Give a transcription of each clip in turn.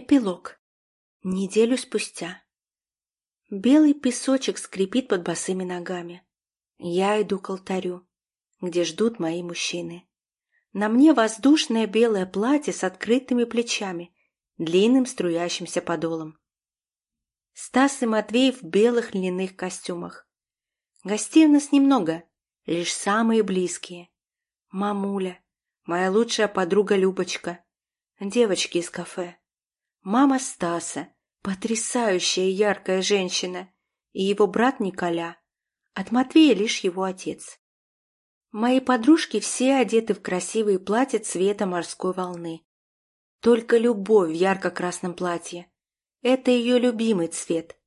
Эпилог. Неделю спустя. Белый песочек скрипит под босыми ногами. Я иду к алтарю, где ждут мои мужчины. На мне воздушное белое платье с открытыми плечами, длинным струящимся подолом. Стас и Матвей в белых льняных костюмах. Гостей у нас немного, лишь самые близкие. Мамуля, моя лучшая подруга Любочка, девочки из кафе. Мама Стаса, потрясающая яркая женщина, и его брат Николя. От Матвея лишь его отец. Мои подружки все одеты в красивые платья цвета морской волны. Только любовь в ярко-красном платье. Это ее любимый цвет.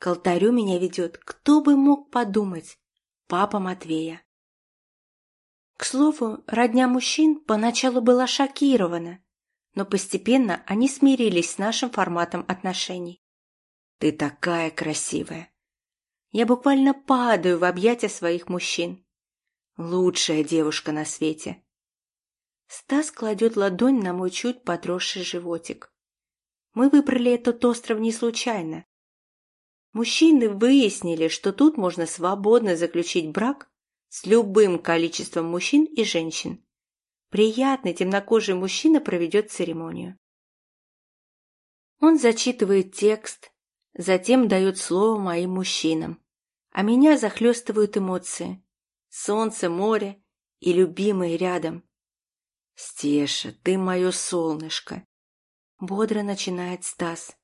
К алтарю меня ведет, кто бы мог подумать, папа Матвея. К слову, родня мужчин поначалу была шокирована, но постепенно они смирились с нашим форматом отношений. «Ты такая красивая!» Я буквально падаю в объятия своих мужчин. Лучшая девушка на свете. Стас кладет ладонь на мой чуть подросший животик. Мы выбрали этот остров не случайно. Мужчины выяснили, что тут можно свободно заключить брак с любым количеством мужчин и женщин. Приятный темнокожий мужчина проведет церемонию. Он зачитывает текст, затем дает слово моим мужчинам, а меня захлестывают эмоции. Солнце, море и любимые рядом. «Стеша, ты мое солнышко!» Бодро начинает Стас.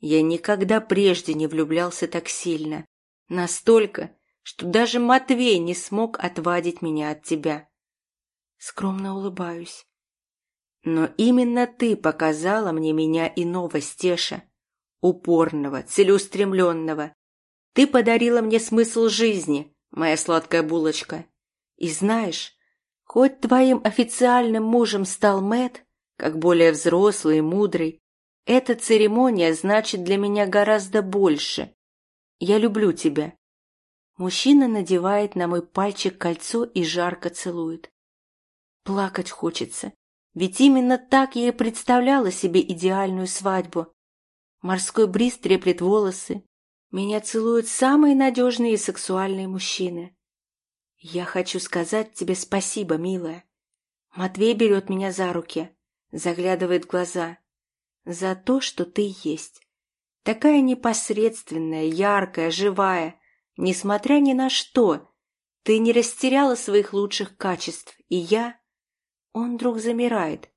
Я никогда прежде не влюблялся так сильно. Настолько, что даже Матвей не смог отвадить меня от тебя. Скромно улыбаюсь. Но именно ты показала мне меня иного Стеша. Упорного, целеустремленного. Ты подарила мне смысл жизни, моя сладкая булочка. И знаешь, хоть твоим официальным мужем стал Мэт, как более взрослый и мудрый, эта церемония значит для меня гораздо больше. Я люблю тебя. Мужчина надевает на мой пальчик кольцо и жарко целует. Плакать хочется, ведь именно так я и представляла себе идеальную свадьбу. Морской бриз треплет волосы, меня целуют самые надежные и сексуальные мужчины. Я хочу сказать тебе спасибо, милая. Матвей берет меня за руки, заглядывает в глаза. За то, что ты есть. Такая непосредственная, яркая, живая, несмотря ни на что. Ты не растеряла своих лучших качеств, и я он вдруг замирает,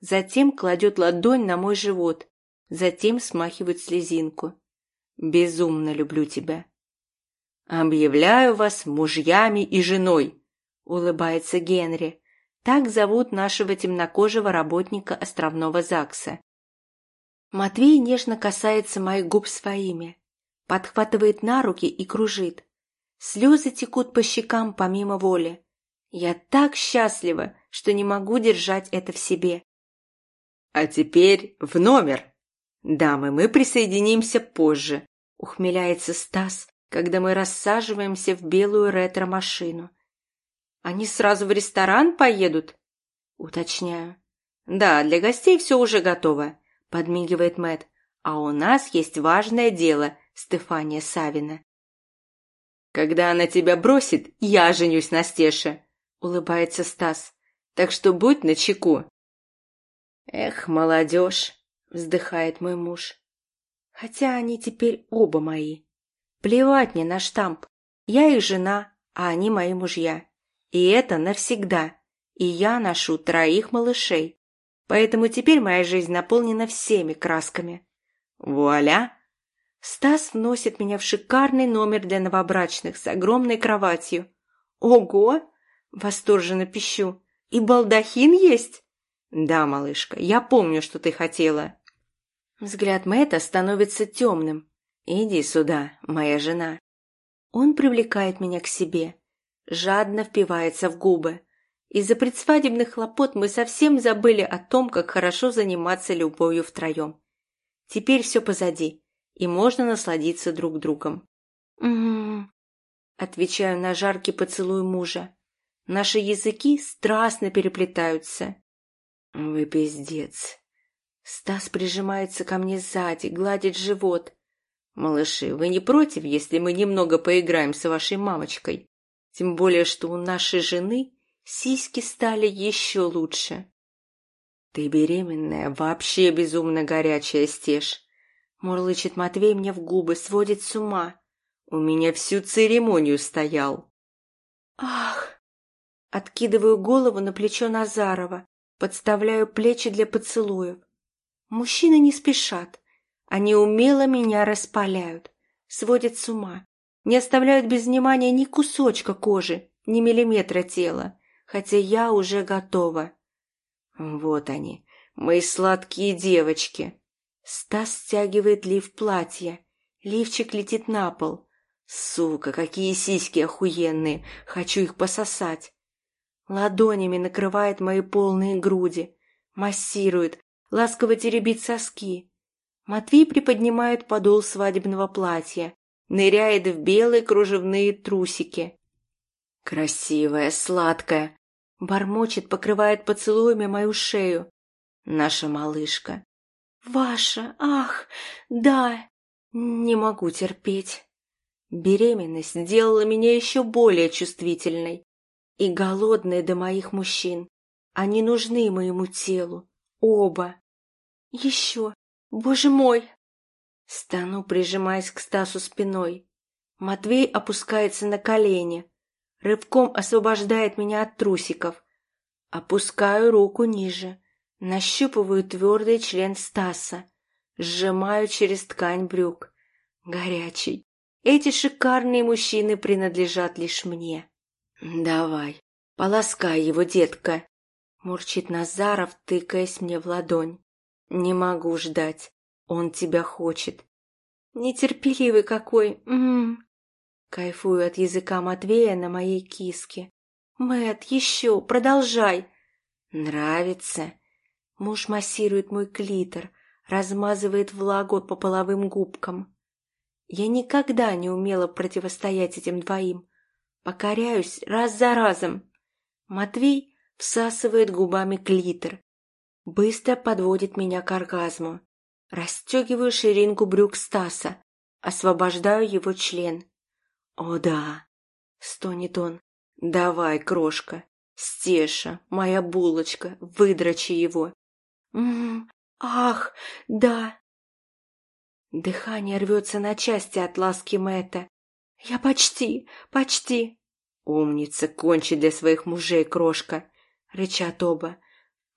затем кладет ладонь на мой живот, затем смахивает слезинку. «Безумно люблю тебя». «Объявляю вас мужьями и женой», — улыбается Генри. Так зовут нашего темнокожего работника островного ЗАГСа. Матвей нежно касается моих губ своими, подхватывает на руки и кружит. Слезы текут по щекам помимо воли. Я так счастлива, что не могу держать это в себе. А теперь в номер. Дамы, мы присоединимся позже, ухмыляется Стас, когда мы рассаживаемся в белую ретро-машину. Они сразу в ресторан поедут? Уточняю. Да, для гостей все уже готово, подмигивает Мэт. А у нас есть важное дело, Стефания Савина. Когда она тебя бросит, я женюсь на Стеше, улыбается Стас так что будь начеку. Эх, молодежь, вздыхает мой муж. Хотя они теперь оба мои. Плевать мне на штамп. Я их жена, а они мои мужья. И это навсегда. И я ношу троих малышей. Поэтому теперь моя жизнь наполнена всеми красками. Вуаля! Стас вносит меня в шикарный номер для новобрачных с огромной кроватью. Ого! Восторженно пищу. И балдахин есть? Да, малышка, я помню, что ты хотела. Взгляд Мэтта становится темным. Иди сюда, моя жена. Он привлекает меня к себе, жадно впивается в губы. Из-за предсвадебных хлопот мы совсем забыли о том, как хорошо заниматься любовью втроем. Теперь все позади, и можно насладиться друг другом. Отвечаю на жаркий поцелуй мужа. Наши языки страстно переплетаются. Вы пиздец. Стас прижимается ко мне сзади, гладит живот. «Малыши, вы не против, если мы немного поиграем с вашей мамочкой? Тем более, что у нашей жены сиськи стали еще лучше». «Ты беременная, вообще безумно горячая, Стеж!» Мурлычет Матвей мне в губы, сводит с ума. У меня всю церемонию стоял. Ах! Откидываю голову на плечо Назарова, подставляю плечи для поцелуев. Мужчины не спешат. Они умело меня распаляют, сводят с ума, не оставляют без внимания ни кусочка кожи, ни миллиметра тела, хотя я уже готова. Вот они, мои сладкие девочки. Стас стягивает лиф платья. Лифчик летит на пол. Сука, какие сиськи охуенные. Хочу их пососать. Ладонями накрывает мои полные груди. Массирует, ласково теребит соски. Матвей приподнимает подол свадебного платья. Ныряет в белые кружевные трусики. Красивая, сладкая. Бормочет, покрывает поцелуями мою шею. Наша малышка. «Ваша! Ах! Да! Не могу терпеть!» Беременность сделала меня еще более чувствительной и голодной до моих мужчин. Они нужны моему телу. Оба. Еще. Боже мой! Стану, прижимаясь к Стасу спиной. Матвей опускается на колени. Рывком освобождает меня от трусиков. Опускаю руку ниже. Нащупываю твердый член Стаса, сжимаю через ткань брюк. Горячий. Эти шикарные мужчины принадлежат лишь мне. Давай, полоскай его, детка. Мурчит Назаров, тыкаясь мне в ладонь. Не могу ждать. Он тебя хочет. Нетерпеливый какой. М -м -м. Кайфую от языка Матвея на моей киске. Мэт, еще, продолжай. Нравится. Муж массирует мой клитор, размазывает влагу по половым губкам. Я никогда не умела противостоять этим двоим. Покоряюсь раз за разом. Матвей всасывает губами клитор. Быстро подводит меня к оргазму. Расстегиваю ширинку брюк Стаса. Освобождаю его член. «О да!» — стонет он. «Давай, крошка, Стеша, моя булочка, выдрачи его. М ах, да. Дыхание рвется на части от ласки Мэтта. Я почти, почти. Умница, кончи для своих мужей, крошка, рычат оба.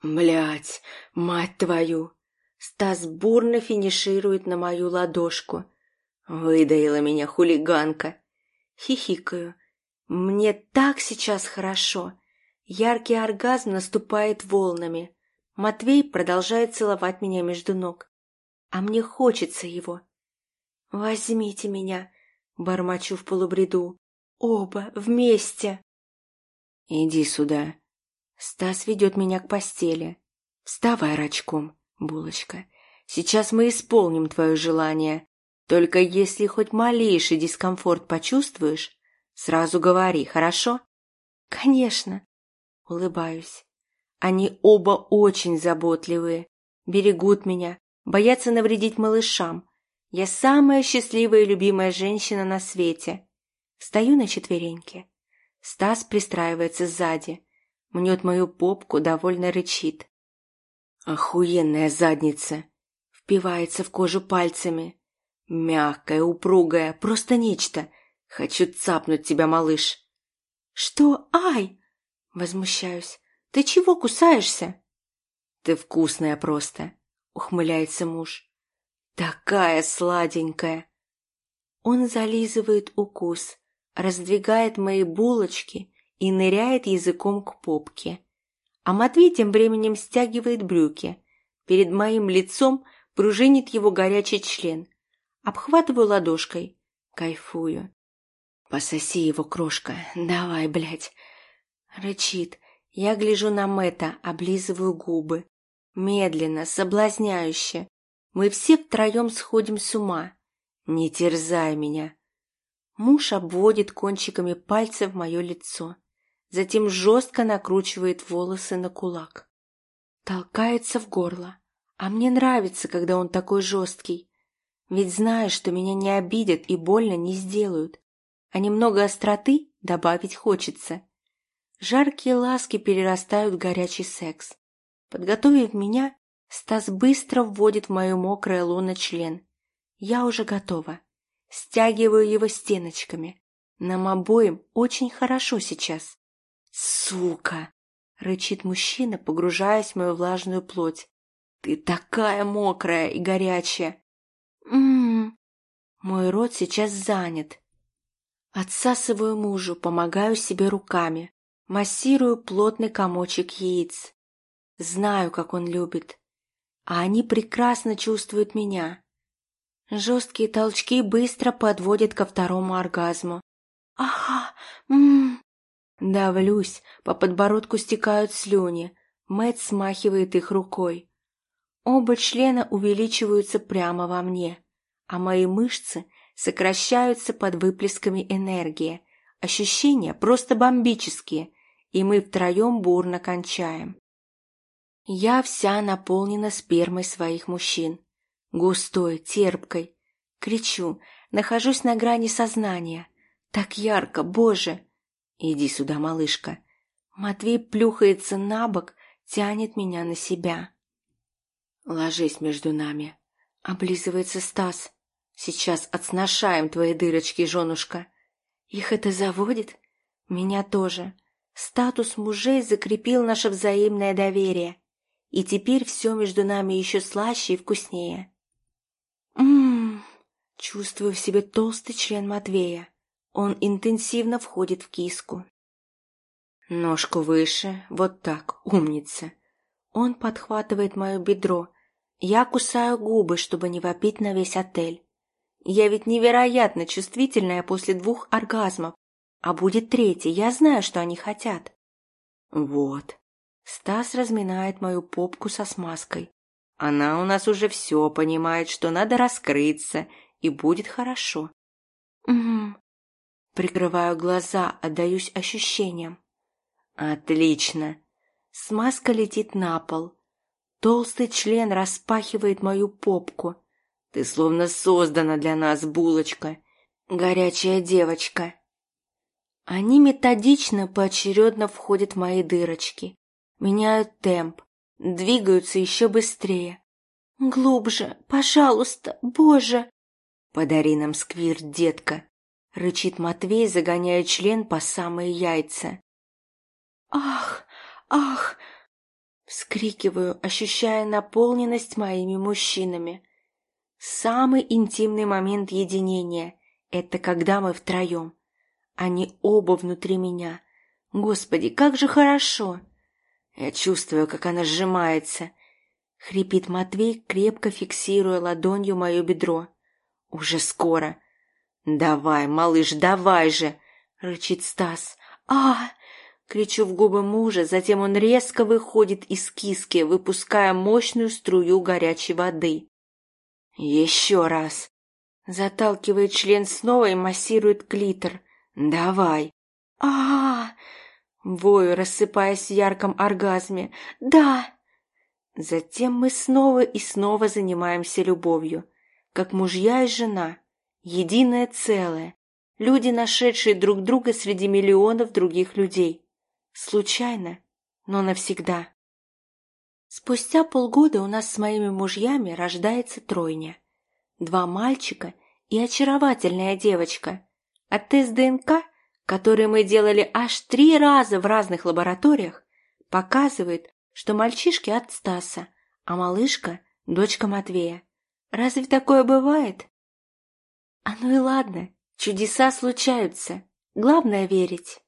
Блять, мать твою. Стас бурно финиширует на мою ладошку. Выдаила меня хулиганка. Хихикаю. Мне так сейчас хорошо. Яркий оргазм наступает волнами. Матвей продолжает целовать меня между ног. А мне хочется его. «Возьмите меня», — бормочу в полубреду. «Оба, вместе». «Иди сюда». Стас ведет меня к постели. «Вставай рачком, булочка. Сейчас мы исполним твое желание. Только если хоть малейший дискомфорт почувствуешь, сразу говори, хорошо?» «Конечно», — улыбаюсь. Они оба очень заботливые, берегут меня, боятся навредить малышам. Я самая счастливая и любимая женщина на свете. Стою на четвереньке. Стас пристраивается сзади, мнет мою попку, довольно рычит. Охуенная задница. Впивается в кожу пальцами. Мягкая, упругая, просто нечто. Хочу цапнуть тебя, малыш. Что? Ай! Возмущаюсь. «Ты чего кусаешься?» «Ты вкусная просто», — ухмыляется муж. «Такая сладенькая!» Он зализывает укус, раздвигает мои булочки и ныряет языком к попке. А Матвей тем временем стягивает брюки. Перед моим лицом пружинит его горячий член. Обхватываю ладошкой. Кайфую. «Пососи его, крошка. Давай, блядь!» Рычит, я гляжу на Мэтта, облизываю губы. Медленно, соблазняюще. Мы все втроем сходим с ума. Не терзай меня. Муж обводит кончиками пальцев мое лицо. Затем жестко накручивает волосы на кулак. Толкается в горло. А мне нравится, когда он такой жесткий. Ведь знаешь, что меня не обидят и больно не сделают. А немного остроты добавить хочется. Жаркие ласки перерастают в горячий секс. Подготовив меня, Стас быстро вводит в мое мокрое лоно член. Я уже готова. Стягиваю его стеночками. Нам обоим очень хорошо сейчас. «Сука!» — рычит мужчина, погружаясь в мою влажную плоть. «Ты такая мокрая и горячая!» «М-м-м!» Мой рот сейчас занят. Отсасываю мужу, помогаю себе руками, массирую плотный комочек яиц. Знаю, как он любит. А они прекрасно чувствуют меня. Жесткие толчки быстро подводят ко второму оргазму. Ага, ммм. Давлюсь, по подбородку стекают слюни. Мэт смахивает их рукой. Оба члена увеличиваются прямо во мне, а мои мышцы сокращаются под выплесками энергии. Ощущения просто бомбические, и мы втроем бурно кончаем. Я вся наполнена спермой своих мужчин. Густой, терпкой. Кричу, нахожусь на грани сознания. Так ярко, боже! Иди сюда, малышка. Матвей плюхается на бок, тянет меня на себя. Ложись между нами. Облизывается Стас. Сейчас отсношаем твои дырочки, женушка. Их это заводит? Меня тоже. Статус мужей закрепил наше взаимное доверие и теперь все между нами еще слаще и вкуснее. Ммм, чувствую в себе толстый член Матвея. Он интенсивно входит в киску. Ножку выше, вот так, умница. Он подхватывает мое бедро. Я кусаю губы, чтобы не вопить на весь отель. Я ведь невероятно чувствительная после двух оргазмов. А будет третий, я знаю, что они хотят. Вот, Стас разминает мою попку со смазкой. Она у нас уже все понимает, что надо раскрыться, и будет хорошо. Угу. Прикрываю глаза, отдаюсь ощущениям. Отлично. Смазка летит на пол. Толстый член распахивает мою попку. Ты словно создана для нас, булочка. Горячая девочка. Они методично поочередно входят в мои дырочки меняют темп, двигаются еще быстрее. «Глубже, пожалуйста, Боже!» «Подари нам сквирт, детка!» — рычит Матвей, загоняя член по самые яйца. «Ах! Ах!» — вскрикиваю, ощущая наполненность моими мужчинами. Самый интимный момент единения — это когда мы втроем. Они оба внутри меня. Господи, как же хорошо! Я чувствую, как она сжимается. Хрипит Матвей, крепко фиксируя ладонью мое бедро. Уже скоро. Давай, малыш, давай же! Рычит Стас. А! Кричу в губы мужа, затем он резко выходит из киски, выпуская мощную струю горячей воды. Еще раз. Заталкивает член снова и массирует клитор. Давай. А, -а, -а Вою, рассыпаясь в ярком оргазме. «Да!» Затем мы снова и снова занимаемся любовью, как мужья и жена, единое целое, люди, нашедшие друг друга среди миллионов других людей. Случайно, но навсегда. Спустя полгода у нас с моими мужьями рождается тройня. Два мальчика и очаровательная девочка. А тест ДНК который мы делали аж три раза в разных лабораториях, показывает, что мальчишки от Стаса, а малышка – дочка Матвея. Разве такое бывает? А ну и ладно, чудеса случаются. Главное верить.